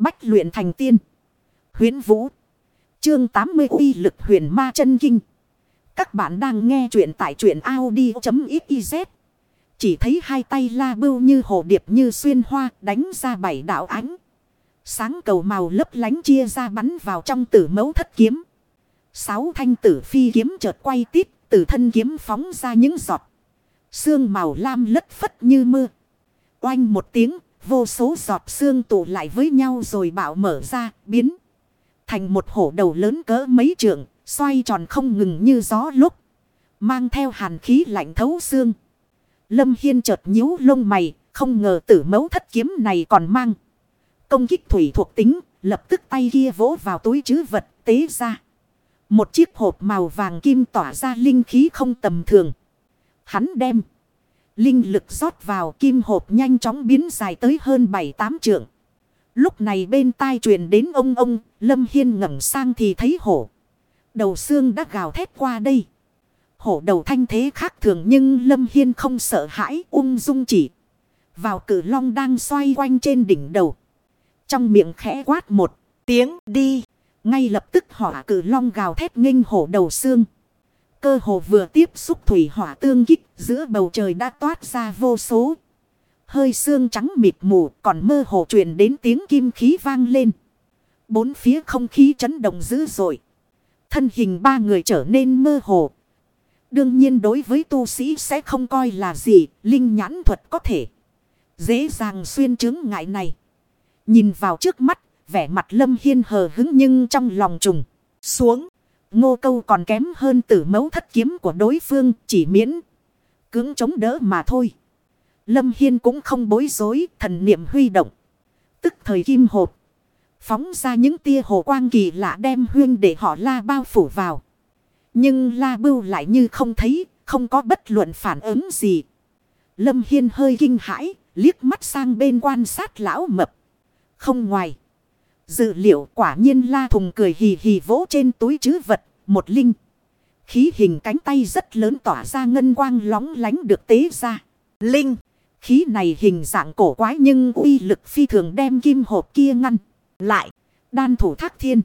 Bách luyện thành tiên. Huyến Vũ. Chương 80 uy lực huyền ma chân kinh. Các bạn đang nghe truyện tại truyện Audi.xyz. Chỉ thấy hai tay la bưu như hồ điệp như xuyên hoa đánh ra bảy đạo ánh. Sáng cầu màu lấp lánh chia ra bắn vào trong tử mấu thất kiếm. Sáu thanh tử phi kiếm chợt quay tít, tử thân kiếm phóng ra những giọt. Sương màu lam lất phất như mưa. Oanh một tiếng, vô số giọt xương tụ lại với nhau rồi bạo mở ra, biến. Thành một hổ đầu lớn cỡ mấy trượng, xoay tròn không ngừng như gió lúc. Mang theo hàn khí lạnh thấu xương. Lâm Hiên chợt nhíu lông mày, không ngờ tử mấu thất kiếm này còn mang. Công kích thủy thuộc tính, lập tức tay kia vỗ vào túi chứ vật tế ra. Một chiếc hộp màu vàng kim tỏa ra linh khí không tầm thường. Hắn đem. Linh lực rót vào kim hộp nhanh chóng biến dài tới hơn 7-8 trượng. Lúc này bên tai truyền đến ông ông, Lâm Hiên ngẩng sang thì thấy hổ. Đầu xương đã gào thét qua đây. Hổ đầu thanh thế khác thường nhưng Lâm Hiên không sợ hãi ung dung chỉ. Vào cử long đang xoay quanh trên đỉnh đầu. Trong miệng khẽ quát một tiếng đi. Ngay lập tức hỏa cử long gào thét nghênh hổ đầu xương. Cơ hồ vừa tiếp xúc thủy hỏa tương kích giữa bầu trời đã toát ra vô số. Hơi xương trắng mịt mù còn mơ hồ truyền đến tiếng kim khí vang lên. Bốn phía không khí chấn động dữ dội. Thân hình ba người trở nên mơ hồ. Đương nhiên đối với tu sĩ sẽ không coi là gì, linh nhãn thuật có thể. Dễ dàng xuyên chứng ngại này. Nhìn vào trước mắt, vẻ mặt lâm hiên hờ hứng nhưng trong lòng trùng. Xuống, ngô câu còn kém hơn tử mấu thất kiếm của đối phương, chỉ miễn. Cưỡng chống đỡ mà thôi. Lâm Hiên cũng không bối rối, thần niệm huy động. Tức thời kim hộp. Phóng ra những tia hồ quang kỳ lạ đem huyên để họ la bao phủ vào. Nhưng la bưu lại như không thấy, không có bất luận phản ứng gì. Lâm Hiên hơi kinh hãi, liếc mắt sang bên quan sát lão mập. Không ngoài. Dự liệu quả nhiên la thùng cười hì hì vỗ trên túi chứ vật, một linh. Khí hình cánh tay rất lớn tỏa ra ngân quang lóng lánh được tế ra. Linh. Khí này hình dạng cổ quái nhưng uy lực phi thường đem kim hộp kia ngăn. Lại. Đan thủ thác thiên.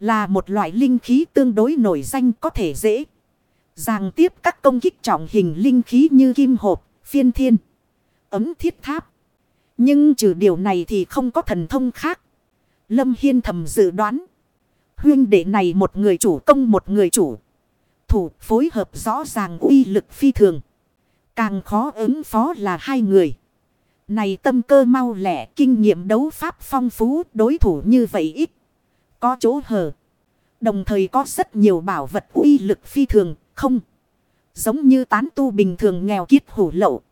Là một loại linh khí tương đối nổi danh có thể dễ. Giàng tiếp các công kích trọng hình linh khí như kim hộp, phiên thiên, ấm thiết tháp. Nhưng trừ điều này thì không có thần thông khác. Lâm Hiên thầm dự đoán. Huyên đệ này một người chủ công một người chủ. Thủ phối hợp rõ ràng uy lực phi thường. Càng khó ứng phó là hai người. Này tâm cơ mau lẻ, kinh nghiệm đấu pháp phong phú, đối thủ như vậy ít. Có chỗ hở. Đồng thời có rất nhiều bảo vật uy lực phi thường, không. Giống như tán tu bình thường nghèo kiết hủ lậu.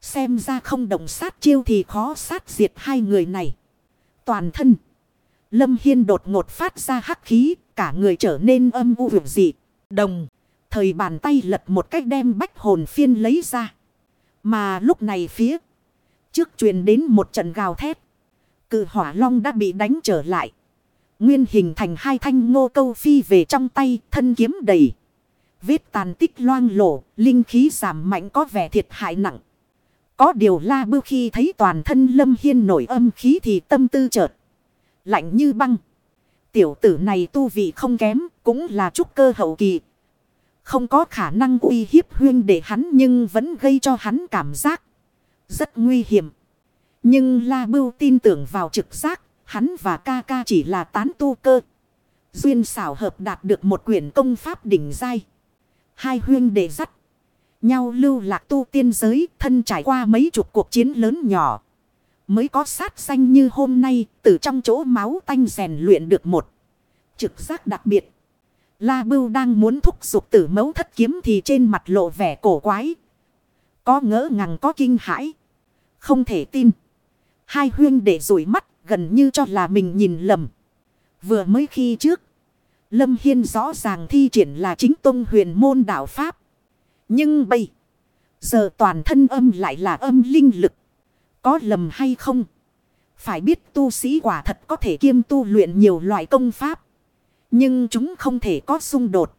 Xem ra không động sát chiêu thì khó sát diệt hai người này. Toàn thân. Lâm Hiên đột ngột phát ra hắc khí. Cả người trở nên âm u vượt dị. Đồng. Thời bàn tay lật một cách đem bách hồn phiên lấy ra. Mà lúc này phía. Trước truyền đến một trận gào thét. Cự hỏa long đã bị đánh trở lại. Nguyên hình thành hai thanh ngô câu phi về trong tay thân kiếm đầy. Vết tàn tích loang lổ, linh khí giảm mạnh có vẻ thiệt hại nặng. Có điều la bưu khi thấy toàn thân lâm hiên nổi âm khí thì tâm tư chợt. Lạnh như băng. Tiểu tử này tu vị không kém, cũng là trúc cơ hậu kỳ. Không có khả năng uy hiếp huyên để hắn nhưng vẫn gây cho hắn cảm giác rất nguy hiểm. Nhưng La Bưu tin tưởng vào trực giác, hắn và ca ca chỉ là tán tu cơ. Duyên xảo hợp đạt được một quyển công pháp đỉnh giai. Hai huyên để dắt nhau lưu lạc tu tiên giới, thân trải qua mấy chục cuộc chiến lớn nhỏ. Mới có sát xanh như hôm nay, từ trong chỗ máu tanh rèn luyện được một trực giác đặc biệt. La Bưu đang muốn thúc giục tử mấu thất kiếm thì trên mặt lộ vẻ cổ quái. Có ngỡ ngàng có kinh hãi. Không thể tin. Hai huyên để rủi mắt gần như cho là mình nhìn lầm. Vừa mới khi trước. Lâm Hiên rõ ràng thi triển là chính tông huyền môn đạo Pháp. Nhưng bây. Giờ toàn thân âm lại là âm linh lực. Có lầm hay không? Phải biết tu sĩ quả thật có thể kiêm tu luyện nhiều loại công pháp. Nhưng chúng không thể có xung đột.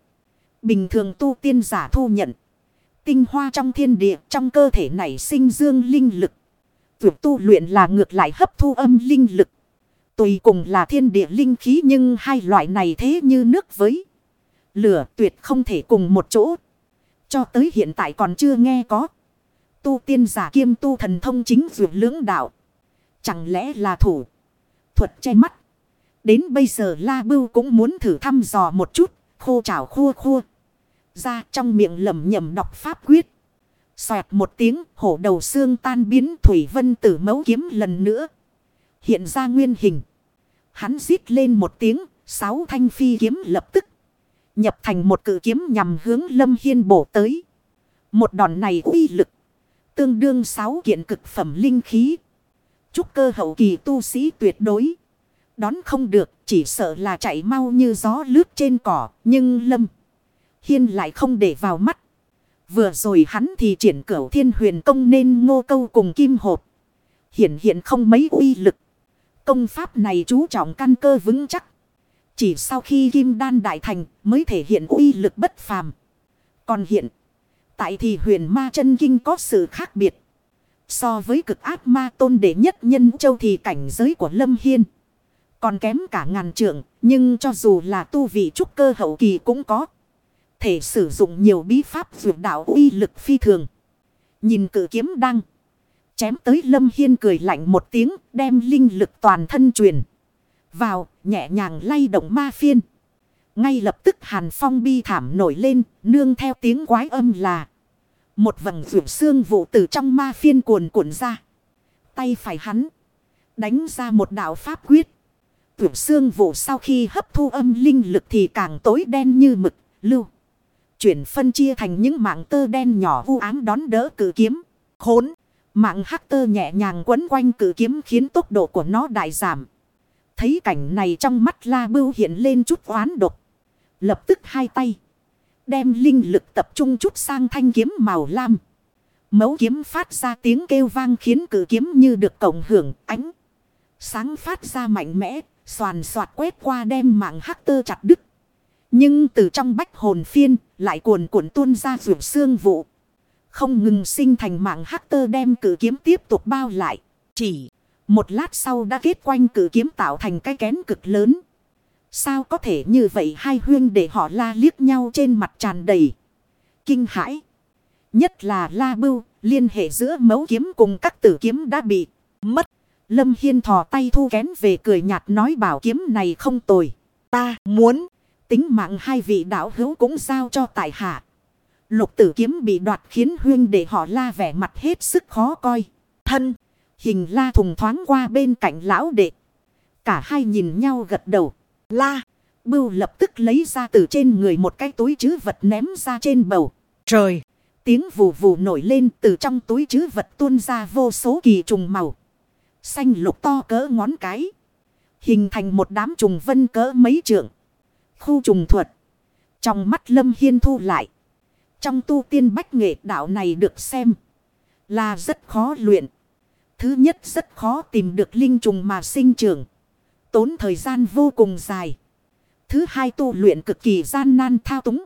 Bình thường tu tiên giả thu nhận. Tinh hoa trong thiên địa, trong cơ thể này sinh dương linh lực. Việc tu luyện là ngược lại hấp thu âm linh lực. Tùy cùng là thiên địa linh khí nhưng hai loại này thế như nước với lửa tuyệt không thể cùng một chỗ. Cho tới hiện tại còn chưa nghe có. Tu tiên giả kiêm tu thần thông chính dược lưỡng đạo. Chẳng lẽ là thủ thuật che mắt. Đến bây giờ La Bưu cũng muốn thử thăm dò một chút. Khô chảo khua khua. Ra trong miệng lầm nhầm đọc pháp quyết. Xoẹt một tiếng, hổ đầu xương tan biến, Thủy Vân tử mấu kiếm lần nữa. Hiện ra nguyên hình. Hắn rít lên một tiếng. Sáu thanh phi kiếm lập tức. Nhập thành một cự kiếm nhằm hướng Lâm Hiên bổ tới. Một đòn này uy lực. Tương đương sáu kiện cực phẩm linh khí. Chúc cơ hậu kỳ tu sĩ tuyệt đối. Đón không được, chỉ sợ là chạy mau như gió lướt trên cỏ, nhưng Lâm Hiên lại không để vào mắt. Vừa rồi hắn thì triển cửu thiên huyền công nên ngô câu cùng kim hộp. Hiện hiện không mấy uy lực. Công pháp này chú trọng căn cơ vững chắc. Chỉ sau khi kim đan đại thành mới thể hiện uy lực bất phàm. Còn hiện, tại thì huyền ma chân kinh có sự khác biệt. So với cực ác ma tôn đệ nhất nhân châu thì cảnh giới của Lâm Hiên. Còn kém cả ngàn trượng, nhưng cho dù là tu vị trúc cơ hậu kỳ cũng có. Thể sử dụng nhiều bí pháp dược đạo uy lực phi thường. Nhìn cử kiếm đăng. Chém tới Lâm Hiên cười lạnh một tiếng, đem linh lực toàn thân truyền. Vào, nhẹ nhàng lay động ma phiên. Ngay lập tức hàn phong bi thảm nổi lên, nương theo tiếng quái âm là. Một vầng rượu xương vụ từ trong ma phiên cuồn cuộn ra. Tay phải hắn. Đánh ra một đạo pháp quyết. Rượu xương vụ sau khi hấp thu âm linh lực thì càng tối đen như mực, lưu. Chuyển phân chia thành những mạng tơ đen nhỏ u ám đón đỡ cử kiếm. Khốn. Mạng hắc tơ nhẹ nhàng quấn quanh cử kiếm khiến tốc độ của nó đại giảm. Thấy cảnh này trong mắt la bưu hiện lên chút oán độc. Lập tức hai tay. Đem linh lực tập trung chút sang thanh kiếm màu lam. Mấu kiếm phát ra tiếng kêu vang khiến cử kiếm như được cộng hưởng ánh. Sáng phát ra mạnh mẽ, soàn soạt quét qua đem mạng hắc tơ chặt đứt. Nhưng từ trong bách hồn phiên lại cuồn cuộn tuôn ra rượu xương vụ. Không ngừng sinh thành mạng hắc tơ đem cử kiếm tiếp tục bao lại. Chỉ một lát sau đã kết quanh cử kiếm tạo thành cái kén cực lớn. Sao có thể như vậy hai huyên để họ la liếc nhau trên mặt tràn đầy. Kinh hãi. Nhất là la bưu, liên hệ giữa mấu kiếm cùng các tử kiếm đã bị mất. Lâm Hiên thò tay thu kén về cười nhạt nói bảo kiếm này không tồi. Ta muốn tính mạng hai vị đạo hữu cũng giao cho tại hạ. Lục tử kiếm bị đoạt khiến huyên để họ la vẻ mặt hết sức khó coi. Thân, hình la thùng thoáng qua bên cạnh lão đệ. Cả hai nhìn nhau gật đầu. La, bưu lập tức lấy ra từ trên người một cái túi chứ vật ném ra trên bầu. Trời, tiếng vù vù nổi lên từ trong túi chứ vật tuôn ra vô số kỳ trùng màu. Xanh lục to cỡ ngón cái. Hình thành một đám trùng vân cỡ mấy trượng. Khu trùng thuật. Trong mắt lâm hiên thu lại. Trong tu tiên bách nghệ đạo này được xem. Là rất khó luyện. Thứ nhất rất khó tìm được linh trùng mà sinh trưởng. Tốn thời gian vô cùng dài. Thứ hai tu luyện cực kỳ gian nan thao túng.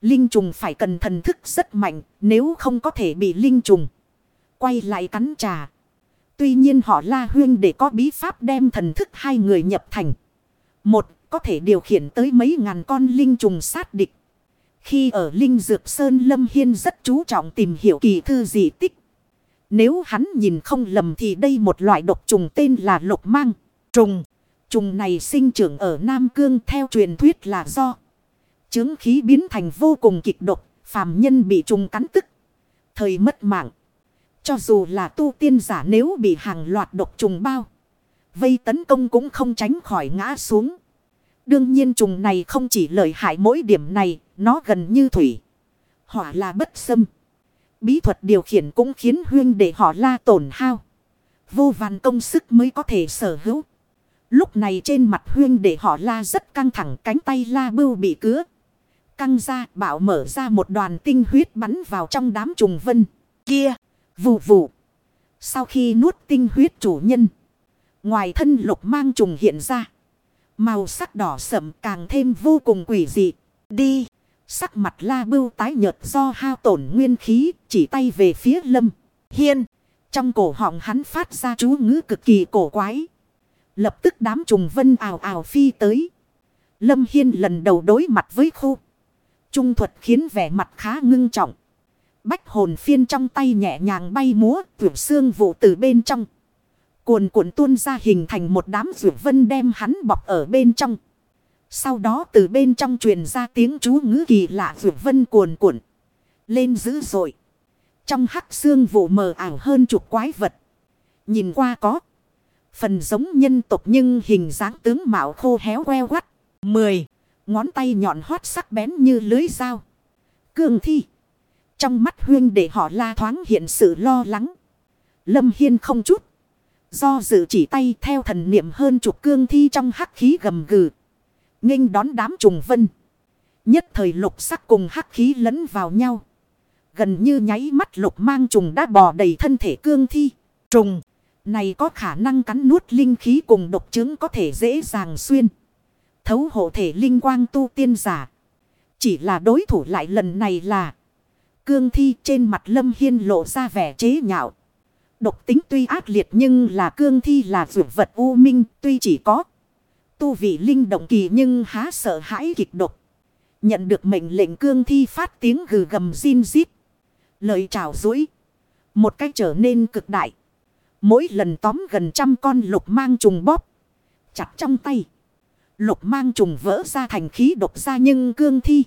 Linh trùng phải cần thần thức rất mạnh, nếu không có thể bị linh trùng. Quay lại cắn trà. Tuy nhiên họ la huyên để có bí pháp đem thần thức hai người nhập thành. Một, có thể điều khiển tới mấy ngàn con linh trùng sát địch. Khi ở Linh Dược Sơn Lâm Hiên rất chú trọng tìm hiểu kỳ thư dị tích. Nếu hắn nhìn không lầm thì đây một loại độc trùng tên là lục mang. Trùng. Trùng này sinh trưởng ở Nam Cương theo truyền thuyết là do. Chứng khí biến thành vô cùng kịch độc. Phàm nhân bị trùng cắn tức. Thời mất mạng. Cho dù là tu tiên giả nếu bị hàng loạt độc trùng bao. Vây tấn công cũng không tránh khỏi ngã xuống. Đương nhiên trùng này không chỉ lợi hại mỗi điểm này. Nó gần như thủy. Hỏa là bất xâm. Bí thuật điều khiển cũng khiến huyên để họ la tổn hao. Vô vàn công sức mới có thể sở hữu. Lúc này trên mặt huyên để họ la rất căng thẳng cánh tay la bưu bị cứa. Căng ra bảo mở ra một đoàn tinh huyết bắn vào trong đám trùng vân. Kia, vù vù. Sau khi nuốt tinh huyết chủ nhân. Ngoài thân lục mang trùng hiện ra. Màu sắc đỏ sậm càng thêm vô cùng quỷ dị. Đi. Sắc mặt la bưu tái nhợt do hao tổn nguyên khí, chỉ tay về phía lâm. Hiên, trong cổ họng hắn phát ra chú ngữ cực kỳ cổ quái. Lập tức đám trùng vân ào ào phi tới. Lâm Hiên lần đầu đối mặt với khu. Trung thuật khiến vẻ mặt khá ngưng trọng. Bách hồn phiên trong tay nhẹ nhàng bay múa, vượt xương vụ từ bên trong. Cuồn cuộn tuôn ra hình thành một đám vượt vân đem hắn bọc ở bên trong. Sau đó từ bên trong truyền ra tiếng chú ngữ kỳ lạ vượt vân cuồn cuộn. Lên dữ dội. Trong hắc xương vụ mờ ảo hơn chục quái vật. Nhìn qua có. Phần giống nhân tộc nhưng hình dáng tướng mạo khô héo queo quắt. Mười. Ngón tay nhọn hoắt sắc bén như lưới dao. Cương thi. Trong mắt huyên để họ la thoáng hiện sự lo lắng. Lâm Hiên không chút. Do dự chỉ tay theo thần niệm hơn chục cương thi trong hắc khí gầm gừ. nghênh đón đám trùng vân. Nhất thời lục sắc cùng hắc khí lẫn vào nhau. Gần như nháy mắt lục mang trùng đã bò đầy thân thể cương thi. Trùng này có khả năng cắn nuốt linh khí cùng độc chứng có thể dễ dàng xuyên. Thấu hộ thể linh quang tu tiên giả. Chỉ là đối thủ lại lần này là. Cương thi trên mặt lâm hiên lộ ra vẻ chế nhạo. Độc tính tuy ác liệt nhưng là cương thi là vượt vật u minh, tuy chỉ có. Tu vị linh động kỳ nhưng há sợ hãi kịch độc. Nhận được mệnh lệnh cương thi phát tiếng gừ gầm zin zít. Lời chào dối. Một cách trở nên cực đại. Mỗi lần tóm gần trăm con lục mang trùng bóp. Chặt trong tay. Lục mang trùng vỡ ra thành khí độc ra nhưng cương thi.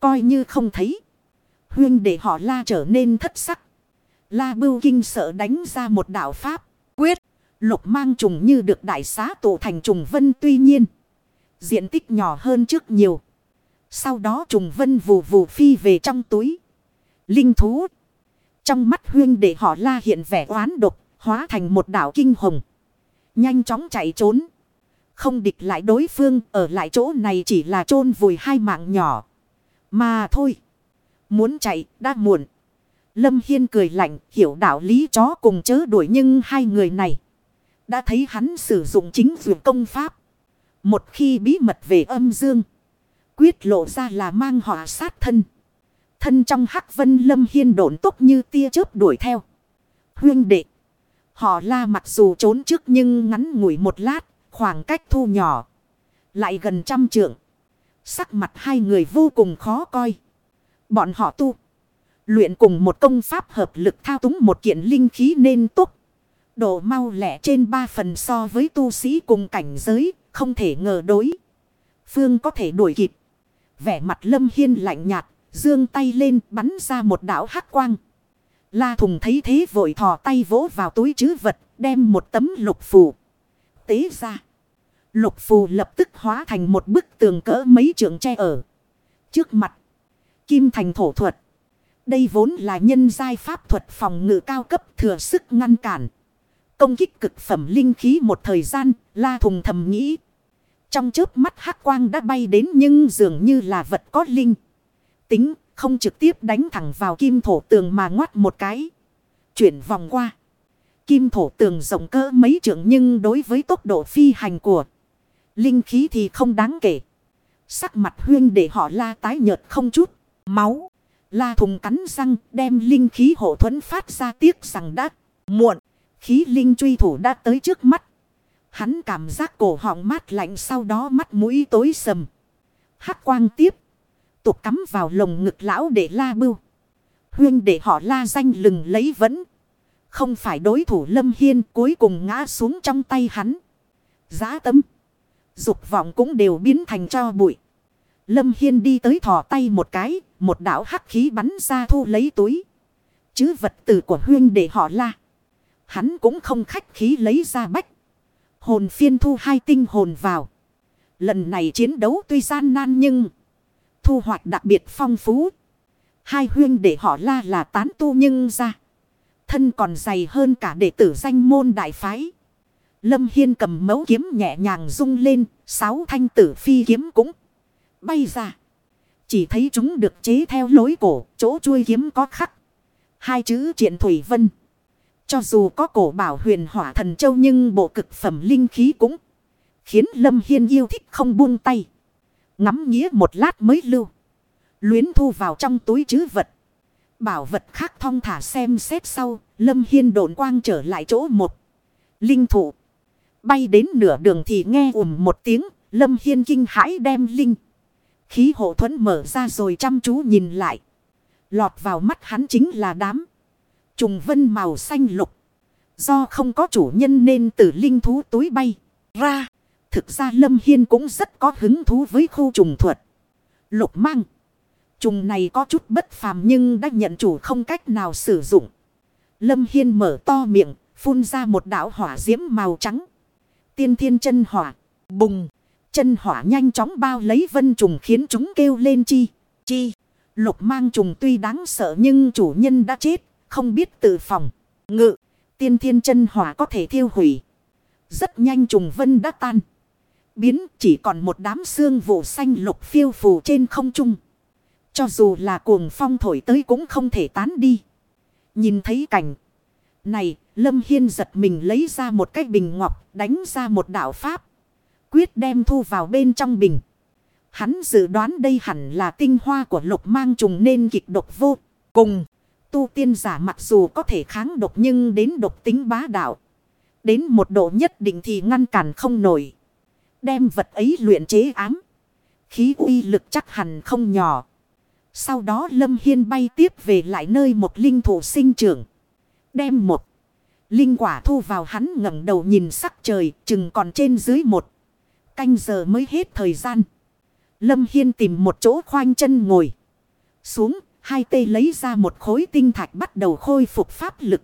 Coi như không thấy. Huyên để họ la trở nên thất sắc. La bưu kinh sợ đánh ra một đạo pháp. Quyết. Lục mang trùng như được đại xá tổ thành trùng vân tuy nhiên. Diện tích nhỏ hơn trước nhiều. Sau đó trùng vân vù vù phi về trong túi. Linh thú. Trong mắt huyên để họ la hiện vẻ oán độc. Hóa thành một đảo kinh hồng. Nhanh chóng chạy trốn. Không địch lại đối phương. Ở lại chỗ này chỉ là chôn vùi hai mạng nhỏ. Mà thôi. Muốn chạy, đã muộn. Lâm Hiên cười lạnh. Hiểu đạo lý chó cùng chớ đuổi nhưng hai người này. Đã thấy hắn sử dụng chính dược công pháp. Một khi bí mật về âm dương. Quyết lộ ra là mang họa sát thân. Thân trong hắc vân lâm hiên độn tốc như tia chớp đuổi theo. Huyên đệ. Họ la mặc dù trốn trước nhưng ngắn ngủi một lát, khoảng cách thu nhỏ. Lại gần trăm trượng. Sắc mặt hai người vô cùng khó coi. Bọn họ tu. Luyện cùng một công pháp hợp lực thao túng một kiện linh khí nên tốt. Độ mau lẻ trên ba phần so với tu sĩ cùng cảnh giới, không thể ngờ đối. Phương có thể đuổi kịp. Vẻ mặt lâm hiên lạnh nhạt, dương tay lên bắn ra một đảo hắc quang. La thùng thấy thế vội thò tay vỗ vào túi chứ vật, đem một tấm lục phù. Tế ra. Lục phù lập tức hóa thành một bức tường cỡ mấy trường tre ở. Trước mặt. Kim thành thổ thuật. Đây vốn là nhân giai pháp thuật phòng ngự cao cấp thừa sức ngăn cản. Công kích cực phẩm linh khí một thời gian, la thùng thầm nghĩ. Trong chớp mắt hắc quang đã bay đến nhưng dường như là vật có linh. Tính không trực tiếp đánh thẳng vào kim thổ tường mà ngoắt một cái. Chuyển vòng qua. Kim thổ tường rộng cỡ mấy trượng nhưng đối với tốc độ phi hành của linh khí thì không đáng kể. Sắc mặt huyên để họ la tái nhợt không chút. Máu. La thùng cắn răng đem linh khí hộ thuẫn phát ra tiếc rằng đã muộn. Khí linh truy thủ đã tới trước mắt. Hắn cảm giác cổ họng mát lạnh sau đó mắt mũi tối sầm. Hắc quang tiếp tục cắm vào lồng ngực lão để la bưu. Huyên để họ la danh lừng lấy vẫn. Không phải đối thủ lâm hiên cuối cùng ngã xuống trong tay hắn. Giá tâm. Dục vọng cũng đều biến thành cho bụi. Lâm Hiên đi tới thò tay một cái, một đảo hắc khí bắn ra thu lấy túi. Chứ vật tử của huyên để họ la. Hắn cũng không khách khí lấy ra bách. Hồn phiên thu hai tinh hồn vào. Lần này chiến đấu tuy gian nan nhưng thu hoạch đặc biệt phong phú. Hai huyên để họ la là tán tu nhưng ra. Thân còn dày hơn cả đệ tử danh môn đại phái. Lâm Hiên cầm mấu kiếm nhẹ nhàng rung lên, sáu thanh tử phi kiếm cũng bay ra. Chỉ thấy chúng được chế theo lối cổ, chỗ chuôi kiếm có khắc. Hai chữ triện thủy vân. Cho dù có cổ bảo huyền hỏa thần châu nhưng bộ cực phẩm linh khí cũng khiến Lâm Hiên yêu thích không buông tay. Ngắm nghĩa một lát mới lưu. Luyến thu vào trong túi chứ vật. Bảo vật khác thong thả xem xét sau. Lâm Hiên độn quang trở lại chỗ một. Linh thụ. Bay đến nửa đường thì nghe ùm một tiếng. Lâm Hiên kinh hãi đem linh. Khí hộ thuẫn mở ra rồi chăm chú nhìn lại. Lọt vào mắt hắn chính là đám. Trùng vân màu xanh lục. Do không có chủ nhân nên từ linh thú túi bay ra. Thực ra Lâm Hiên cũng rất có hứng thú với khu trùng thuật. Lục mang. Trùng này có chút bất phàm nhưng đã nhận chủ không cách nào sử dụng. Lâm Hiên mở to miệng, phun ra một đảo hỏa diễm màu trắng. Tiên thiên chân hỏa, bùng. Chân hỏa nhanh chóng bao lấy vân trùng khiến chúng kêu lên chi. Chi. Lục mang trùng tuy đáng sợ nhưng chủ nhân đã chết, không biết tự phòng. Ngự. Tiên thiên chân hỏa có thể thiêu hủy. Rất nhanh trùng vân đã tan. Biến chỉ còn một đám xương vụ xanh lục phiêu phù trên không trung. Cho dù là cuồng phong thổi tới cũng không thể tán đi. Nhìn thấy cảnh. Này, Lâm Hiên giật mình lấy ra một cái bình ngọc, đánh ra một đạo pháp. Quyết đem thu vào bên trong bình. Hắn dự đoán đây hẳn là tinh hoa của lục mang trùng nên kịch độc vô cùng. Tu tiên giả mặc dù có thể kháng độc nhưng đến độc tính bá đạo. Đến một độ nhất định thì ngăn cản không nổi. Đem vật ấy luyện chế ám. Khí uy lực chắc hẳn không nhỏ. Sau đó Lâm Hiên bay tiếp về lại nơi một linh thủ sinh trưởng. Đem một linh quả thu vào hắn ngẩng đầu nhìn sắc trời chừng còn trên dưới một. Canh giờ mới hết thời gian. Lâm Hiên tìm một chỗ khoanh chân ngồi. Xuống, hai tay lấy ra một khối tinh thạch bắt đầu khôi phục pháp lực.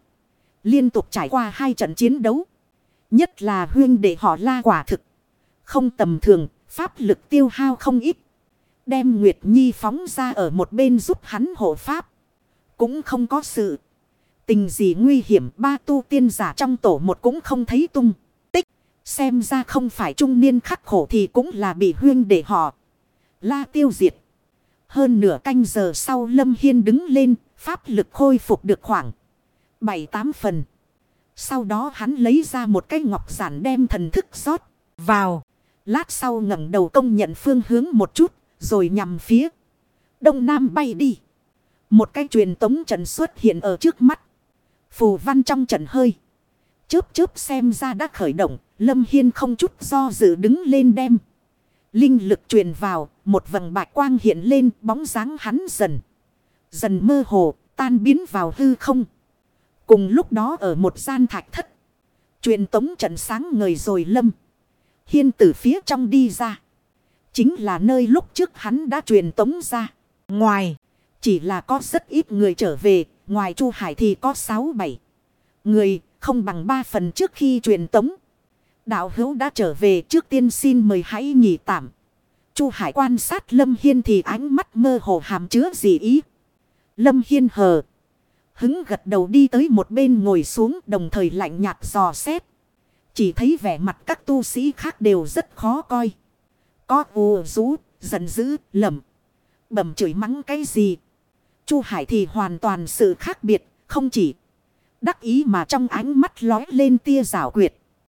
Liên tục trải qua hai trận chiến đấu. Nhất là huyên để họ la quả thực. Không tầm thường, pháp lực tiêu hao không ít. Đem Nguyệt Nhi phóng ra ở một bên giúp hắn hộ pháp. Cũng không có sự. Tình gì nguy hiểm ba tu tiên giả trong tổ một cũng không thấy tung. Tích. Xem ra không phải trung niên khắc khổ thì cũng là bị huyên để họ. La tiêu diệt. Hơn nửa canh giờ sau Lâm Hiên đứng lên. Pháp lực khôi phục được khoảng. bảy tám phần. Sau đó hắn lấy ra một cái ngọc giản đem thần thức rót vào. Lát sau ngẩng đầu công nhận phương hướng một chút. Rồi nhằm phía. Đông Nam bay đi. Một cái truyền tống trận xuất hiện ở trước mắt. Phù văn trong trận hơi. Chớp chớp xem ra đã khởi động. Lâm Hiên không chút do dự đứng lên đem. Linh lực truyền vào. Một vầng bạch quang hiện lên, bóng dáng hắn dần. Dần mơ hồ, tan biến vào hư không. Cùng lúc đó ở một gian thạch thất. Truyền tống trận sáng ngời rồi lâm. Hiên từ phía trong đi ra. Chính là nơi lúc trước hắn đã truyền tống ra. Ngoài. Chỉ là có rất ít người trở về. Ngoài Chu Hải thì có 6-7 người. Không bằng 3 phần trước khi truyền tống. Đạo hữu đã trở về trước tiên xin mời hãy nghỉ tạm. Chu Hải quan sát Lâm Hiên thì ánh mắt mơ hồ hàm chứa gì ý. Lâm Hiên hờ. Hứng gật đầu đi tới một bên ngồi xuống đồng thời lạnh nhạt dò xét. Chỉ thấy vẻ mặt các tu sĩ khác đều rất khó coi. Có ù rú, giận dữ, lầm. Bẩm chửi mắng cái gì. Chu Hải thì hoàn toàn sự khác biệt, không chỉ đắc ý mà trong ánh mắt lói lên tia rào quyệt.